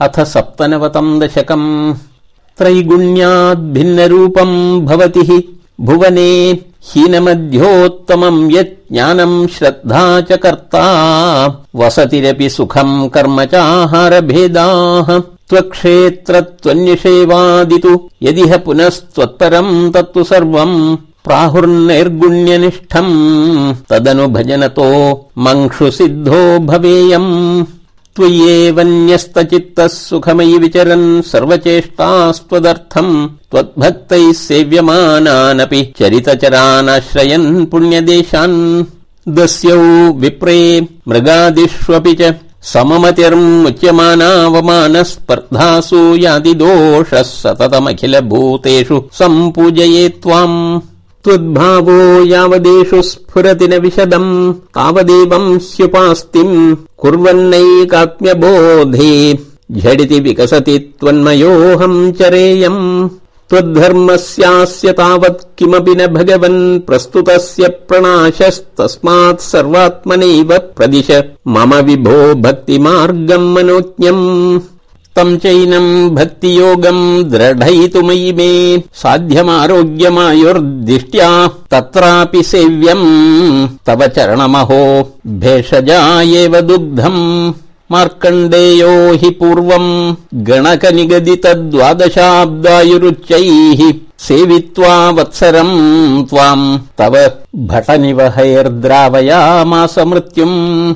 अथ सप्तनवतम् दशकम्। त्रैगुण्याद्भिन्नरूपम् भवति हि। भुवने हीनमध्योत्तमम् यत् ज्ञानम् श्रद्धा च कर्ता। वसतिरपि सुखम् कर्म चाहारभेदाः। त्वक्षेत्रत्वन्यषेवादितु। यदिह पुनस्त्वत्परम् तत्तु सर्वम्। प्राहुर्नैर्गुण्यनिष्ठम्। तदनु भजनतो मङ्क्षु सिद्धो भवेयम् त्वय्येव न्यस्तचित्तः सुखमयि विचरन् सर्वचेष्टास्त्वदर्थम् त्वद्भक्तैः सेव्यमानानपि चरितचरानाश्रयन् पुण्यदेशान् दस्यौ विप्रे मृगादिष्वपि च सममतिर्मुच्यमानावमान स्पर्धासु यादिदोषः सततमखिल भूतेषु सम्पूजये त्वाम् त्वद्भावो यावदेषु स्फुरति न विशदम् तावदेवम् स्युपास्तिम् कुर्वन्नैकात्म्यबोधे झटिति विकसति त्वन्मयोऽहम् चरेयम् त्वद्धर्मस्यास्य तावत् किमपि न भगवन् प्रस्तुतस्य प्रणाशस्तस्मात् सर्वात्मनैव प्रदिश मम विभो भक्तिमार्गम् मनोज्ञम् तम् चैनम् भक्तियोगम् दृढयितुमयि मे। साध्यमारोग्यमायुर्दिष्ट्या तत्रापि सेव्यम्। तव चरणमहो भेषजा एव दुग्धम्। मार्कण्डेयो हि पूर्वम् गणक निगदित द्वादशाब्दायुरुच्चैः सेवित्वा वत्सरम् त्वाम् तव भटनिवहैर्द्रावयामास मृत्युम्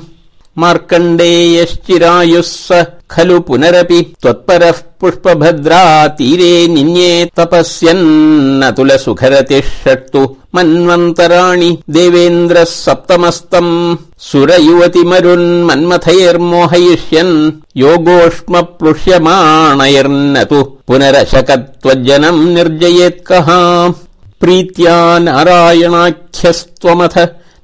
मार्कण्डेयश्चिरायुः स खलु पुनरपि त्वत्परः पुष्पभद्रा तीरे निन्ये तपस्यन्नतुल सुखरतिः षट्तु मन्वन्तराणि देवेन्द्रः सप्तमस्तम् सुरयुवति मन्मथैर्मोहयिष्यन् योगोष्म प्लुष्यमाणैर्न तु पुनरशकत्वज्जनम् निर्जयेत्कः प्रीत्या नारायणाख्यस्त्वमथ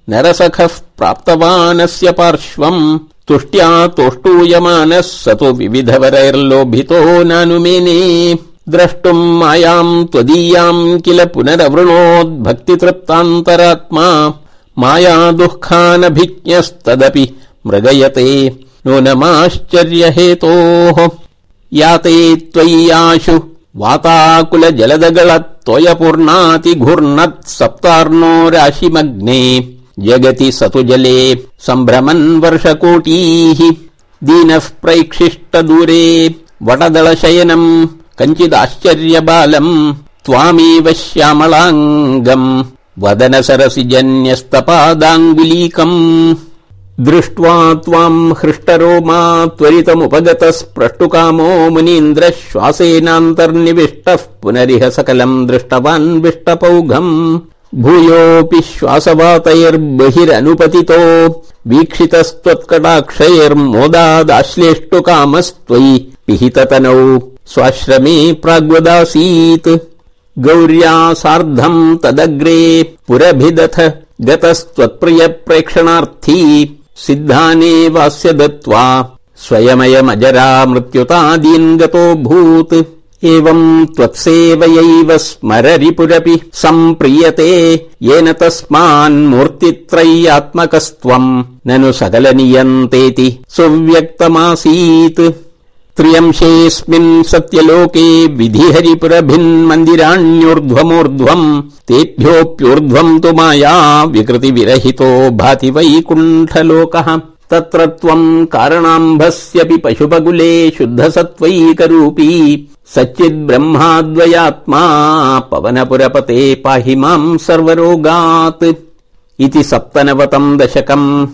नरसखः प्राप्तवानस्य पार्श्वम्। तुष्ट्या तोष्टूयमानः स तु विविधवरैर्लोभितो नानुमेने द्रष्टुम् मायाम् त्वदीयाम् किल पुनरवृणोद्भक्तितृप्तान्तरात्मा माया दुःखानभिज्ञस्तदपि मृगयते। नूनमाश्चर्यहेतोः याते त्वय्याशु वाताकुल जलदगलत्वयपूर्णातिघूर्णत् सप्तार्णो राशिमग्ने जगति सतु जले सम्भ्रमन् वर्षकोटीः। दीनः प्रैक्षिष्ट दूरे वटदलशयनम् कञ्चिदाश्चर्यबालम् त्वामेव श्यामलाङ्गम्। वदन सरसि जन्यस्तपादाङ्गुलीकम्। दृष्ट्वा त्वाम् हृष्टरोमा त्वरितमुपगतः स्प्रष्टुकामो मुनीन्द्र श्वासेनान्तर्निविष्टः पुनरिह सकलम् दृष्टवान् विष्टपौघम् भूयोऽपि श्वासवातैर्बहिरनुपतितो वीक्षितस्त्वत्कटाक्षैर्मोदादाश्लेष्टुकामस्त्वयि पिहिततनौ स्वाश्रमे प्राग्वदासीत्। गौर्या सार्धम् तदग्रे पुरभिदथ गतस्त्वत्प्रिय प्रेक्षणार्थी सिद्धाने वास्य दत्त्वा स्वयमयमजरा मृत्युतादीन् गतोऽभूत् एवम् त्वत्सेवयैव स्मररिपुरपि सम्प्रीयते। येन तस्मान्मूर्तित्रय्यात्मकस्त्वम् ननु सकलनियन्तेति सुव्यक्तमासीत्। त्रियंशेऽस्मिन् सत्यलोके विधिहरिपुरभिन्मन्दिराण्यूर्ध्वमूर्ध्वम् तेभ्योऽप्यूर्ध्वम् तु माया विकृतिविरहितो भाति वैकुण्ठलोकः तत्र त्वम् कारणाम्भस्यपि पशुपकुले शुद्धसत्त्वैकरूपी। सच्चिद्ब्रह्माद्वयात्मा पवनपुरपते पाहि माम् सर्वरोगात्। इति सप्तनवतम् दशकम्